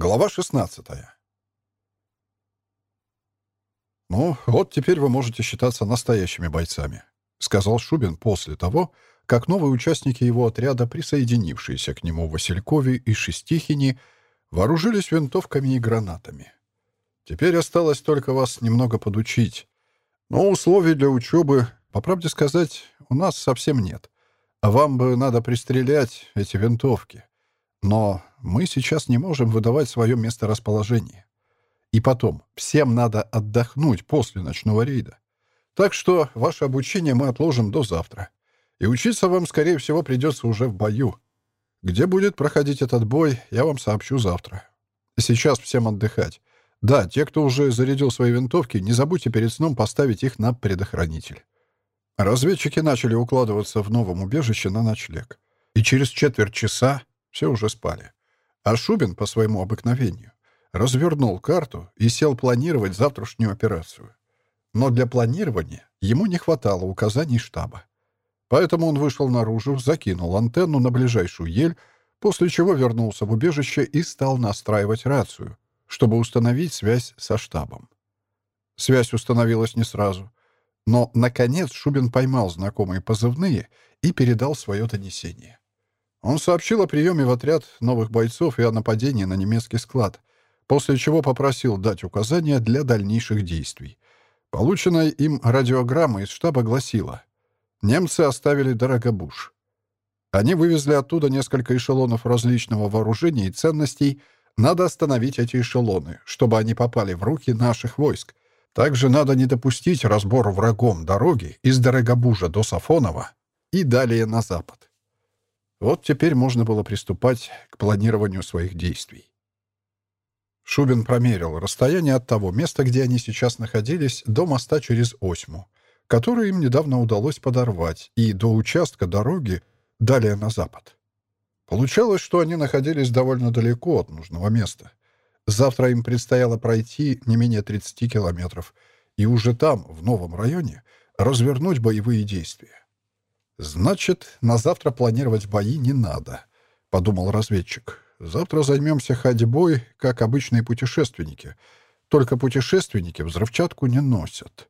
Глава 16. «Ну, вот теперь вы можете считаться настоящими бойцами», — сказал Шубин после того, как новые участники его отряда, присоединившиеся к нему в Василькове и Шестихине, вооружились винтовками и гранатами. «Теперь осталось только вас немного подучить. Но условий для учебы, по правде сказать, у нас совсем нет. А вам бы надо пристрелять эти винтовки. Но мы сейчас не можем выдавать свое месторасположение. И потом, всем надо отдохнуть после ночного рейда. Так что ваше обучение мы отложим до завтра. И учиться вам, скорее всего, придется уже в бою. Где будет проходить этот бой, я вам сообщу завтра. Сейчас всем отдыхать. Да, те, кто уже зарядил свои винтовки, не забудьте перед сном поставить их на предохранитель. Разведчики начали укладываться в новом убежище на ночлег. И через четверть часа все уже спали. А Шубин, по своему обыкновению, развернул карту и сел планировать завтрашнюю операцию. Но для планирования ему не хватало указаний штаба. Поэтому он вышел наружу, закинул антенну на ближайшую ель, после чего вернулся в убежище и стал настраивать рацию, чтобы установить связь со штабом. Связь установилась не сразу. Но, наконец, Шубин поймал знакомые позывные и передал свое донесение. Он сообщил о приеме в отряд новых бойцов и о нападении на немецкий склад, после чего попросил дать указания для дальнейших действий. Полученная им радиограмма из штаба гласила «Немцы оставили Дорогобуш». Они вывезли оттуда несколько эшелонов различного вооружения и ценностей. Надо остановить эти эшелоны, чтобы они попали в руки наших войск. Также надо не допустить разбор врагом дороги из Дорогобужа до Сафонова и далее на запад. Вот теперь можно было приступать к планированию своих действий. Шубин промерил расстояние от того места, где они сейчас находились, до моста через Осьму, который им недавно удалось подорвать, и до участка дороги далее на запад. Получалось, что они находились довольно далеко от нужного места. Завтра им предстояло пройти не менее 30 километров, и уже там, в новом районе, развернуть боевые действия. «Значит, на завтра планировать бои не надо», — подумал разведчик. «Завтра займемся ходьбой, как обычные путешественники. Только путешественники взрывчатку не носят».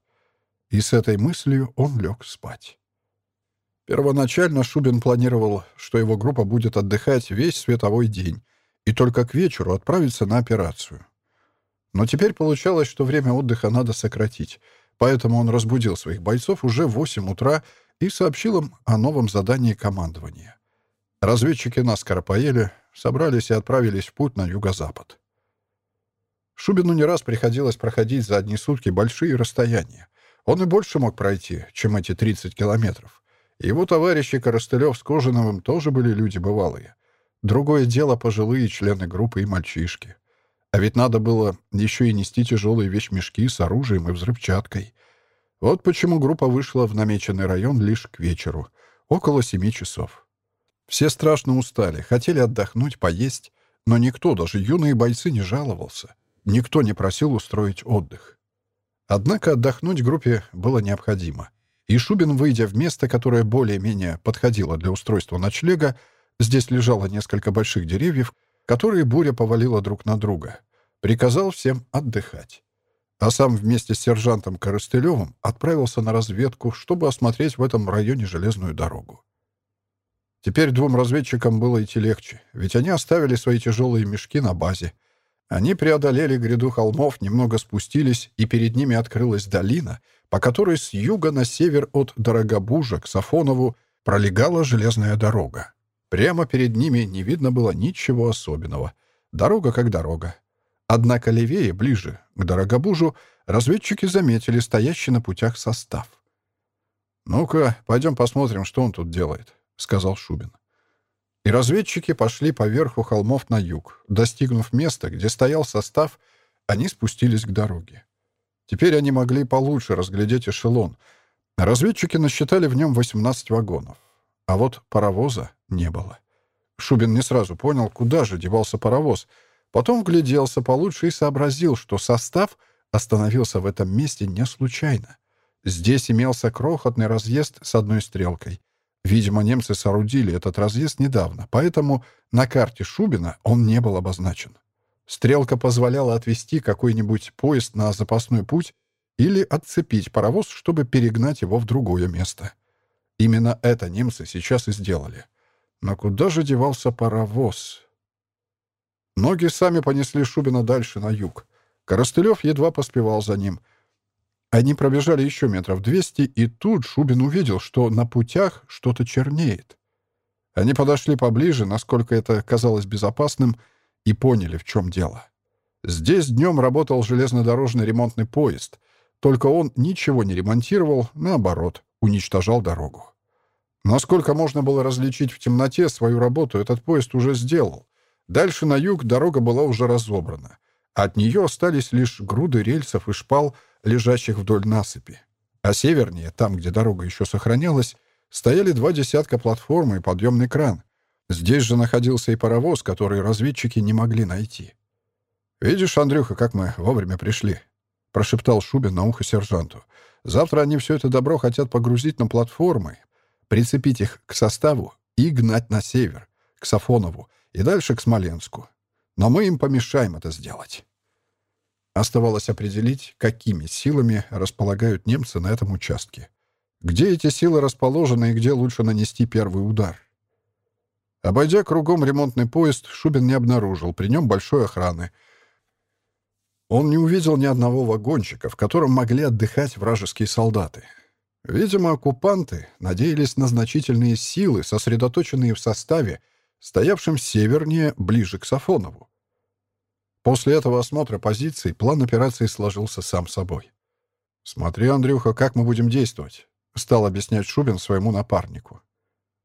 И с этой мыслью он лег спать. Первоначально Шубин планировал, что его группа будет отдыхать весь световой день и только к вечеру отправиться на операцию. Но теперь получалось, что время отдыха надо сократить, поэтому он разбудил своих бойцов уже в 8 утра и сообщил им о новом задании командования. Разведчики наскоро поели, собрались и отправились в путь на юго-запад. Шубину не раз приходилось проходить за одни сутки большие расстояния. Он и больше мог пройти, чем эти 30 километров. Его товарищи Коростылев с Кожиновым тоже были люди бывалые. Другое дело пожилые члены группы и мальчишки. А ведь надо было еще и нести тяжелые вещмешки с оружием и взрывчаткой — вот почему группа вышла в намеченный район лишь к вечеру, около семи часов. Все страшно устали, хотели отдохнуть, поесть, но никто, даже юные бойцы, не жаловался. Никто не просил устроить отдых. Однако отдохнуть группе было необходимо. И Шубин, выйдя в место, которое более-менее подходило для устройства ночлега, здесь лежало несколько больших деревьев, которые буря повалила друг на друга, приказал всем отдыхать а сам вместе с сержантом Коростылевым отправился на разведку, чтобы осмотреть в этом районе железную дорогу. Теперь двум разведчикам было идти легче, ведь они оставили свои тяжелые мешки на базе. Они преодолели гряду холмов, немного спустились, и перед ними открылась долина, по которой с юга на север от Дорогобужа к Сафонову пролегала железная дорога. Прямо перед ними не видно было ничего особенного. Дорога как дорога. Однако левее, ближе к Дорогобужу, разведчики заметили стоящий на путях состав. «Ну-ка, пойдем посмотрим, что он тут делает», — сказал Шубин. И разведчики пошли по верху холмов на юг. Достигнув места, где стоял состав, они спустились к дороге. Теперь они могли получше разглядеть эшелон. Разведчики насчитали в нем 18 вагонов. А вот паровоза не было. Шубин не сразу понял, куда же девался паровоз — Потом гляделся получше и сообразил, что состав остановился в этом месте не случайно. Здесь имелся крохотный разъезд с одной стрелкой. Видимо, немцы соорудили этот разъезд недавно, поэтому на карте Шубина он не был обозначен. Стрелка позволяла отвести какой-нибудь поезд на запасной путь или отцепить паровоз, чтобы перегнать его в другое место. Именно это немцы сейчас и сделали. Но куда же девался паровоз? Ноги сами понесли Шубина дальше, на юг. Коростылев едва поспевал за ним. Они пробежали еще метров двести, и тут Шубин увидел, что на путях что-то чернеет. Они подошли поближе, насколько это казалось безопасным, и поняли, в чем дело. Здесь днем работал железнодорожный ремонтный поезд, только он ничего не ремонтировал, наоборот, уничтожал дорогу. Насколько можно было различить в темноте, свою работу этот поезд уже сделал. Дальше на юг дорога была уже разобрана. От нее остались лишь груды рельсов и шпал, лежащих вдоль насыпи. А севернее, там, где дорога еще сохранялась, стояли два десятка платформ и подъемный кран. Здесь же находился и паровоз, который разведчики не могли найти. «Видишь, Андрюха, как мы вовремя пришли», — прошептал Шубин на ухо сержанту. «Завтра они все это добро хотят погрузить на платформы, прицепить их к составу и гнать на север, к Сафонову и дальше к Смоленску. Но мы им помешаем это сделать». Оставалось определить, какими силами располагают немцы на этом участке. Где эти силы расположены и где лучше нанести первый удар? Обойдя кругом ремонтный поезд, Шубин не обнаружил при нем большой охраны. Он не увидел ни одного вагончика, в котором могли отдыхать вражеские солдаты. Видимо, оккупанты надеялись на значительные силы, сосредоточенные в составе, стоявшем севернее, ближе к Сафонову. После этого осмотра позиций план операции сложился сам собой. «Смотри, Андрюха, как мы будем действовать», — стал объяснять Шубин своему напарнику.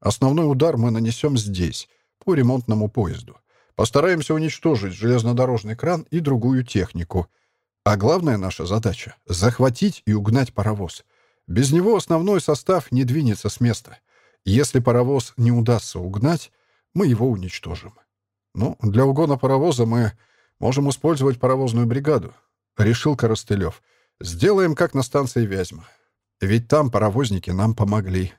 «Основной удар мы нанесем здесь, по ремонтному поезду. Постараемся уничтожить железнодорожный кран и другую технику. А главная наша задача — захватить и угнать паровоз. Без него основной состав не двинется с места. Если паровоз не удастся угнать, мы его уничтожим. Ну, для угона паровоза мы можем использовать паровозную бригаду», — решил Коростылев. «Сделаем, как на станции Вязьма. Ведь там паровозники нам помогли».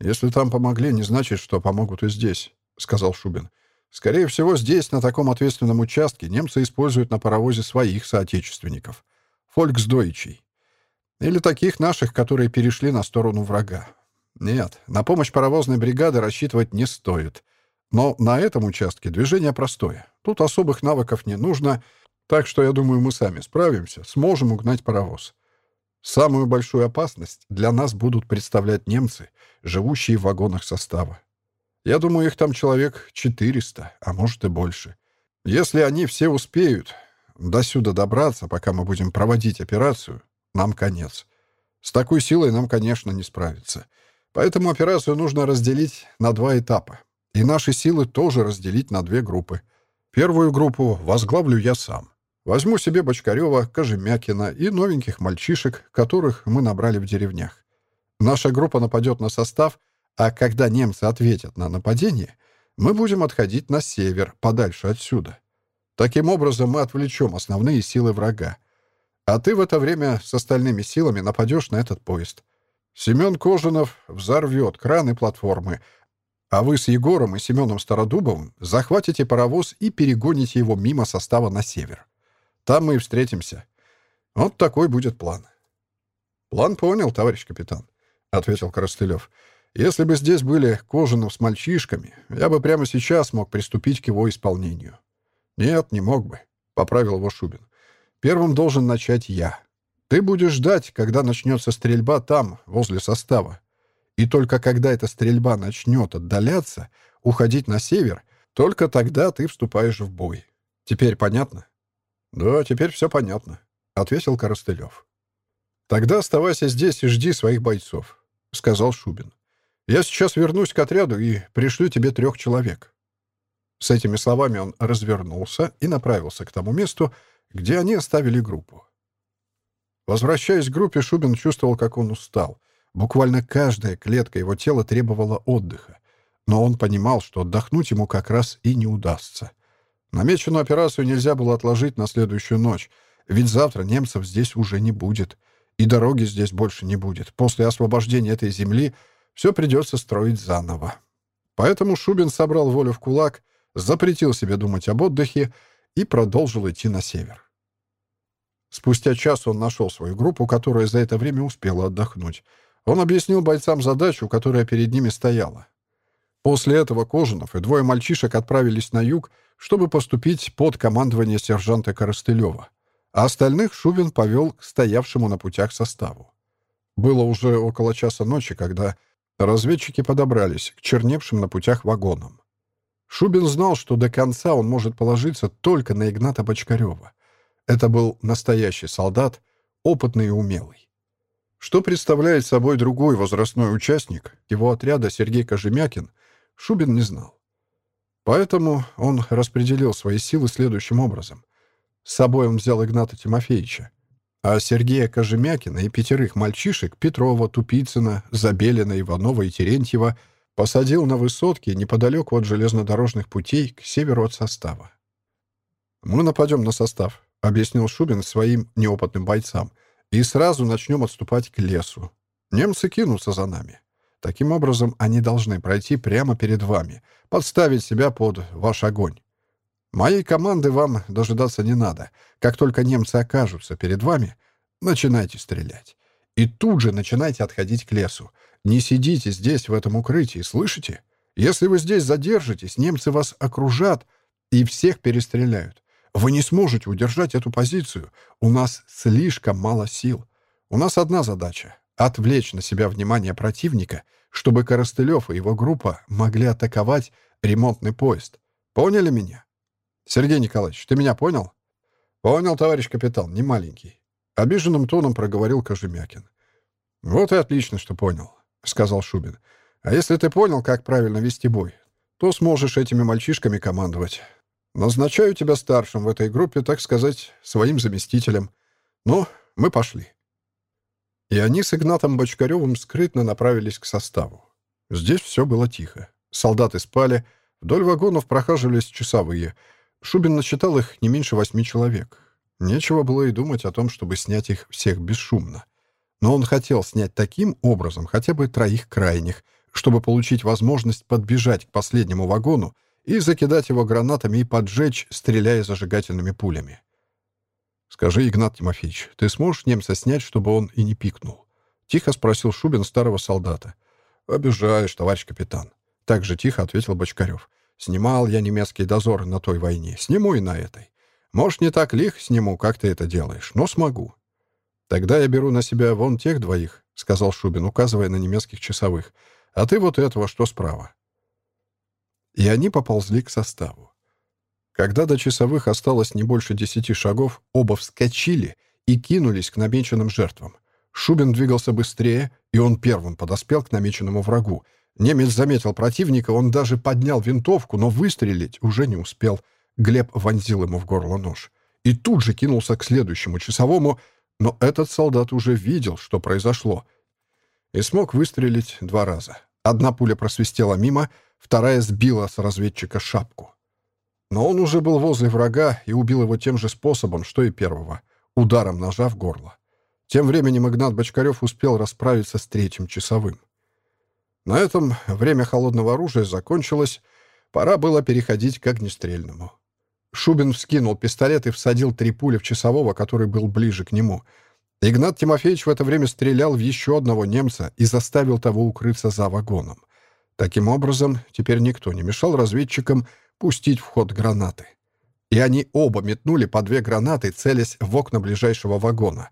«Если там помогли, не значит, что помогут и здесь», — сказал Шубин. «Скорее всего, здесь, на таком ответственном участке, немцы используют на паровозе своих соотечественников. Фольксдойчей. Или таких наших, которые перешли на сторону врага. Нет, на помощь паровозной бригады рассчитывать не стоит. Но на этом участке движение простое. Тут особых навыков не нужно, так что, я думаю, мы сами справимся, сможем угнать паровоз. Самую большую опасность для нас будут представлять немцы, живущие в вагонах состава. Я думаю, их там человек 400, а может и больше. Если они все успеют до сюда добраться, пока мы будем проводить операцию, нам конец. С такой силой нам, конечно, не справиться. Поэтому операцию нужно разделить на два этапа. И наши силы тоже разделить на две группы. Первую группу возглавлю я сам. Возьму себе Бочкарева, Кожемякина и новеньких мальчишек, которых мы набрали в деревнях. Наша группа нападет на состав, а когда немцы ответят на нападение, мы будем отходить на север, подальше отсюда. Таким образом мы отвлечем основные силы врага. А ты в это время с остальными силами нападешь на этот поезд. Семен Кожинов взорвет краны платформы, а вы с Егором и Семеном Стародубовым захватите паровоз и перегоните его мимо состава на север. Там мы и встретимся. Вот такой будет план. «План понял, товарищ капитан», — ответил Коростылев. «Если бы здесь были Кожинов с мальчишками, я бы прямо сейчас мог приступить к его исполнению». «Нет, не мог бы», — поправил его Шубин. «Первым должен начать я. Ты будешь ждать, когда начнется стрельба там, возле состава. И только когда эта стрельба начнет отдаляться, уходить на север, только тогда ты вступаешь в бой. Теперь понятно? Да, теперь все понятно, ответил Коростылев. Тогда оставайся здесь и жди своих бойцов, сказал Шубин. Я сейчас вернусь к отряду и пришлю тебе трех человек. С этими словами он развернулся и направился к тому месту, где они оставили группу. Возвращаясь к группе, Шубин чувствовал, как он устал — Буквально каждая клетка его тела требовала отдыха. Но он понимал, что отдохнуть ему как раз и не удастся. Намеченную операцию нельзя было отложить на следующую ночь, ведь завтра немцев здесь уже не будет. И дороги здесь больше не будет. После освобождения этой земли все придется строить заново. Поэтому Шубин собрал волю в кулак, запретил себе думать об отдыхе и продолжил идти на север. Спустя час он нашел свою группу, которая за это время успела отдохнуть. Он объяснил бойцам задачу, которая перед ними стояла. После этого Кожинов и двое мальчишек отправились на юг, чтобы поступить под командование сержанта Коростылева, а остальных Шубин повел к стоявшему на путях составу. Было уже около часа ночи, когда разведчики подобрались к черневшим на путях вагонам. Шубин знал, что до конца он может положиться только на Игната Бочкарева. Это был настоящий солдат, опытный и умелый. Что представляет собой другой возрастной участник его отряда Сергей Кожемякин, Шубин не знал. Поэтому он распределил свои силы следующим образом. С собой он взял Игната Тимофеевича, а Сергея Кожемякина и пятерых мальчишек Петрова, Тупицына, Забелина, Иванова и Терентьева посадил на высотке неподалеку от железнодорожных путей к северу от состава. «Мы нападем на состав», — объяснил Шубин своим неопытным бойцам, «и сразу начнем отступать к лесу. Немцы кинутся за нами. Таким образом, они должны пройти прямо перед вами, подставить себя под ваш огонь. Моей команды вам дожидаться не надо. Как только немцы окажутся перед вами, начинайте стрелять. И тут же начинайте отходить к лесу. Не сидите здесь, в этом укрытии, слышите? Если вы здесь задержитесь, немцы вас окружат и всех перестреляют. Вы не сможете удержать эту позицию. У нас слишком мало сил. У нас одна задача — отвлечь на себя внимание противника, чтобы Коростылев и его группа могли атаковать ремонтный поезд. Поняли меня? «Сергей Николаевич, ты меня понял?» «Понял, товарищ капитан, не маленький». Обиженным тоном проговорил Кожемякин. «Вот и отлично, что понял», — сказал Шубин. «А если ты понял, как правильно вести бой, то сможешь этими мальчишками командовать. Назначаю тебя старшим в этой группе, так сказать, своим заместителем. Ну, мы пошли». И они с Игнатом Бочкаревым скрытно направились к составу. Здесь все было тихо. Солдаты спали, вдоль вагонов прохаживались часовые — Шубин насчитал их не меньше восьми человек. Нечего было и думать о том, чтобы снять их всех бесшумно. Но он хотел снять таким образом хотя бы троих крайних, чтобы получить возможность подбежать к последнему вагону и закидать его гранатами и поджечь, стреляя зажигательными пулями. «Скажи, Игнат Тимофеевич, ты сможешь немца снять, чтобы он и не пикнул?» — тихо спросил Шубин старого солдата. «Обижаешь, товарищ капитан», — так же тихо ответил Бочкарев. Снимал я немецкий дозор на той войне. Сниму и на этой. Может, не так лих сниму, как ты это делаешь, но смогу. Тогда я беру на себя вон тех двоих, — сказал Шубин, указывая на немецких часовых. А ты вот этого, что справа. И они поползли к составу. Когда до часовых осталось не больше десяти шагов, оба вскочили и кинулись к намеченным жертвам. Шубин двигался быстрее, и он первым подоспел к намеченному врагу, Немец заметил противника, он даже поднял винтовку, но выстрелить уже не успел. Глеб вонзил ему в горло нож. И тут же кинулся к следующему часовому, но этот солдат уже видел, что произошло. И смог выстрелить два раза. Одна пуля просвистела мимо, вторая сбила с разведчика шапку. Но он уже был возле врага и убил его тем же способом, что и первого — ударом ножа в горло. Тем временем Игнат Бочкарев успел расправиться с третьим часовым. На этом время холодного оружия закончилось, пора было переходить к огнестрельному. Шубин вскинул пистолет и всадил три пули в часового, который был ближе к нему. Игнат Тимофеевич в это время стрелял в еще одного немца и заставил того укрыться за вагоном. Таким образом, теперь никто не мешал разведчикам пустить в ход гранаты. И они оба метнули по две гранаты, целясь в окна ближайшего вагона.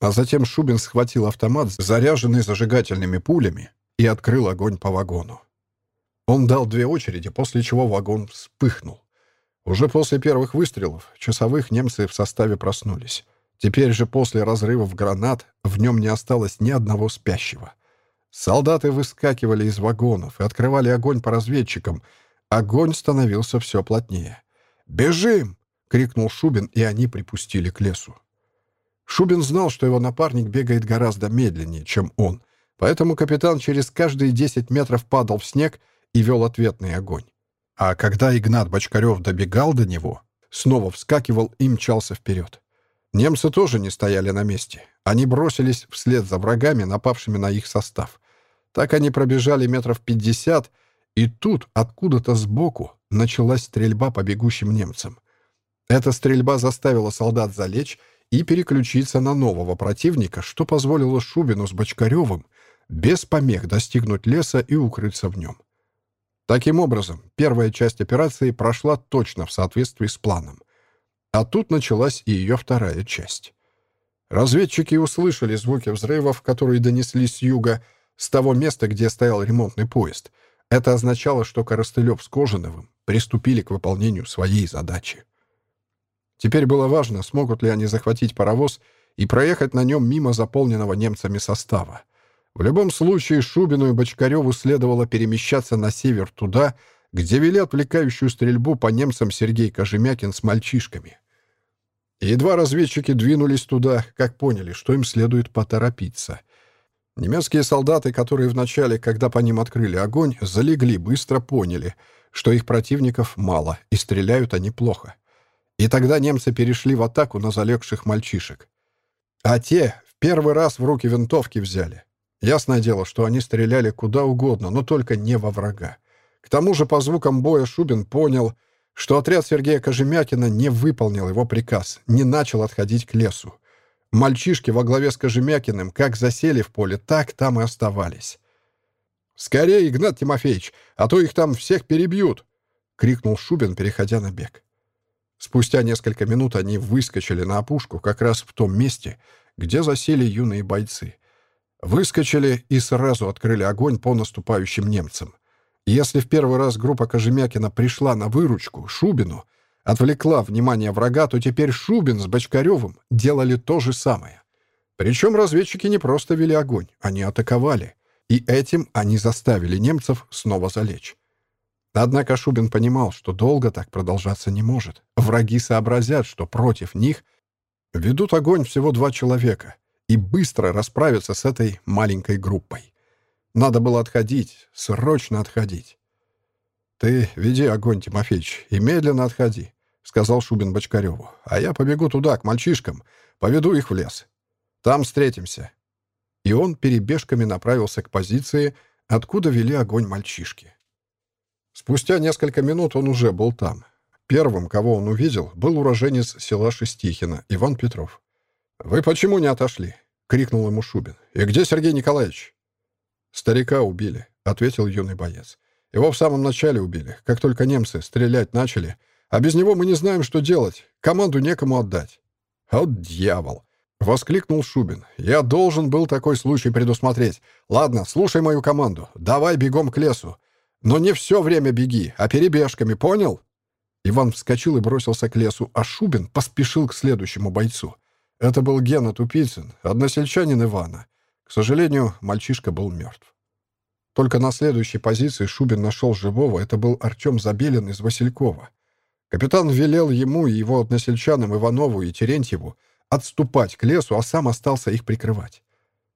А затем Шубин схватил автомат, заряженный зажигательными пулями, и открыл огонь по вагону. Он дал две очереди, после чего вагон вспыхнул. Уже после первых выстрелов часовых немцы в составе проснулись. Теперь же после разрывов гранат в нем не осталось ни одного спящего. Солдаты выскакивали из вагонов и открывали огонь по разведчикам. Огонь становился все плотнее. «Бежим!» — крикнул Шубин, и они припустили к лесу. Шубин знал, что его напарник бегает гораздо медленнее, чем он — Поэтому капитан через каждые 10 метров падал в снег и вел ответный огонь. А когда Игнат Бочкарев добегал до него, снова вскакивал и мчался вперед. Немцы тоже не стояли на месте. Они бросились вслед за врагами, напавшими на их состав. Так они пробежали метров пятьдесят, и тут, откуда-то сбоку, началась стрельба по бегущим немцам. Эта стрельба заставила солдат залечь и переключиться на нового противника, что позволило Шубину с Бочкаревым без помех достигнуть леса и укрыться в нем. Таким образом, первая часть операции прошла точно в соответствии с планом. А тут началась и ее вторая часть. Разведчики услышали звуки взрывов, которые донеслись с юга, с того места, где стоял ремонтный поезд. Это означало, что Коростылев с Кожановым приступили к выполнению своей задачи. Теперь было важно, смогут ли они захватить паровоз и проехать на нем мимо заполненного немцами состава. В любом случае, Шубину и Бочкареву следовало перемещаться на север туда, где вели отвлекающую стрельбу по немцам Сергей Кожемякин с мальчишками. едва разведчики двинулись туда, как поняли, что им следует поторопиться. Немецкие солдаты, которые вначале, когда по ним открыли огонь, залегли, быстро поняли, что их противников мало, и стреляют они плохо. И тогда немцы перешли в атаку на залегших мальчишек. А те в первый раз в руки винтовки взяли. Ясное дело, что они стреляли куда угодно, но только не во врага. К тому же по звукам боя Шубин понял, что отряд Сергея Кожемякина не выполнил его приказ, не начал отходить к лесу. Мальчишки во главе с Кожемякиным как засели в поле, так там и оставались. «Скорее, Игнат Тимофеевич, а то их там всех перебьют!» — крикнул Шубин, переходя на бег. Спустя несколько минут они выскочили на опушку как раз в том месте, где засели юные бойцы. Выскочили и сразу открыли огонь по наступающим немцам. Если в первый раз группа Кожемякина пришла на выручку Шубину, отвлекла внимание врага, то теперь Шубин с Бочкаревым делали то же самое. Причем разведчики не просто вели огонь, они атаковали. И этим они заставили немцев снова залечь. Однако Шубин понимал, что долго так продолжаться не может. Враги сообразят, что против них ведут огонь всего два человека, и быстро расправиться с этой маленькой группой. Надо было отходить, срочно отходить. «Ты веди огонь, Тимофеич, и медленно отходи», — сказал Шубин Бочкареву. «А я побегу туда, к мальчишкам, поведу их в лес. Там встретимся». И он перебежками направился к позиции, откуда вели огонь мальчишки. Спустя несколько минут он уже был там. Первым, кого он увидел, был уроженец села Шестихина, Иван Петров. «Вы почему не отошли?» — крикнул ему Шубин. «И где Сергей Николаевич?» «Старика убили», — ответил юный боец. «Его в самом начале убили, как только немцы стрелять начали. А без него мы не знаем, что делать. Команду некому отдать». «Вот дьявол!» — воскликнул Шубин. «Я должен был такой случай предусмотреть. Ладно, слушай мою команду. Давай бегом к лесу. Но не все время беги, а перебежками, понял?» Иван вскочил и бросился к лесу, а Шубин поспешил к следующему бойцу. Это был Гена Тупицын, односельчанин Ивана. К сожалению, мальчишка был мертв. Только на следующей позиции Шубин нашел живого, это был Артем Забелин из Василькова. Капитан велел ему и его односельчанам Иванову и Терентьеву отступать к лесу, а сам остался их прикрывать.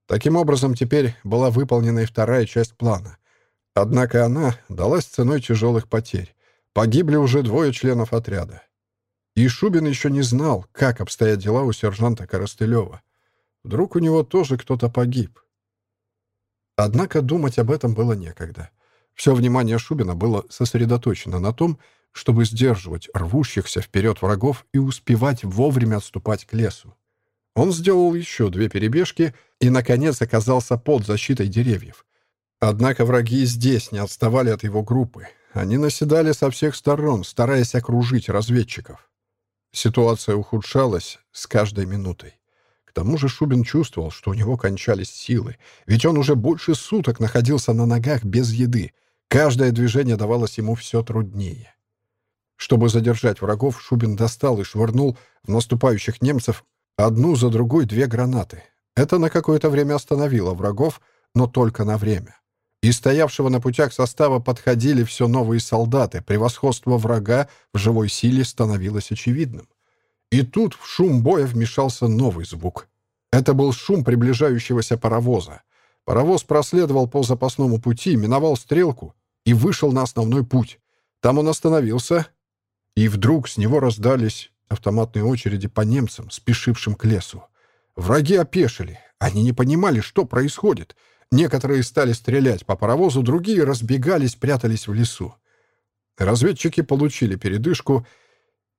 Таким образом, теперь была выполнена и вторая часть плана. Однако она далась ценой тяжелых потерь. Погибли уже двое членов отряда. И Шубин еще не знал, как обстоят дела у сержанта Коростылева. Вдруг у него тоже кто-то погиб. Однако думать об этом было некогда. Все внимание Шубина было сосредоточено на том, чтобы сдерживать рвущихся вперед врагов и успевать вовремя отступать к лесу. Он сделал еще две перебежки и, наконец, оказался под защитой деревьев. Однако враги здесь не отставали от его группы. Они наседали со всех сторон, стараясь окружить разведчиков. Ситуация ухудшалась с каждой минутой. К тому же Шубин чувствовал, что у него кончались силы, ведь он уже больше суток находился на ногах без еды. Каждое движение давалось ему все труднее. Чтобы задержать врагов, Шубин достал и швырнул в наступающих немцев одну за другой две гранаты. Это на какое-то время остановило врагов, но только на время. И стоявшего на путях состава подходили все новые солдаты. Превосходство врага в живой силе становилось очевидным. И тут в шум боя вмешался новый звук. Это был шум приближающегося паровоза. Паровоз проследовал по запасному пути, миновал стрелку и вышел на основной путь. Там он остановился, и вдруг с него раздались автоматные очереди по немцам, спешившим к лесу. Враги опешили. Они не понимали, что происходит — Некоторые стали стрелять по паровозу, другие разбегались, прятались в лесу. Разведчики получили передышку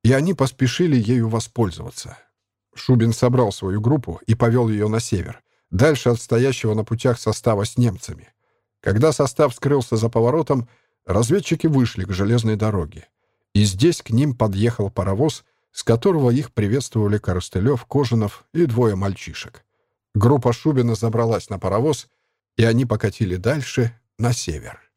и они поспешили ею воспользоваться. Шубин собрал свою группу и повел ее на север, дальше от стоящего на путях состава с немцами. Когда состав скрылся за поворотом, разведчики вышли к железной дороге. И здесь к ним подъехал паровоз, с которого их приветствовали Коростылев, Кожинов и двое мальчишек. Группа Шубина забралась на паровоз, и они покатили дальше, на север.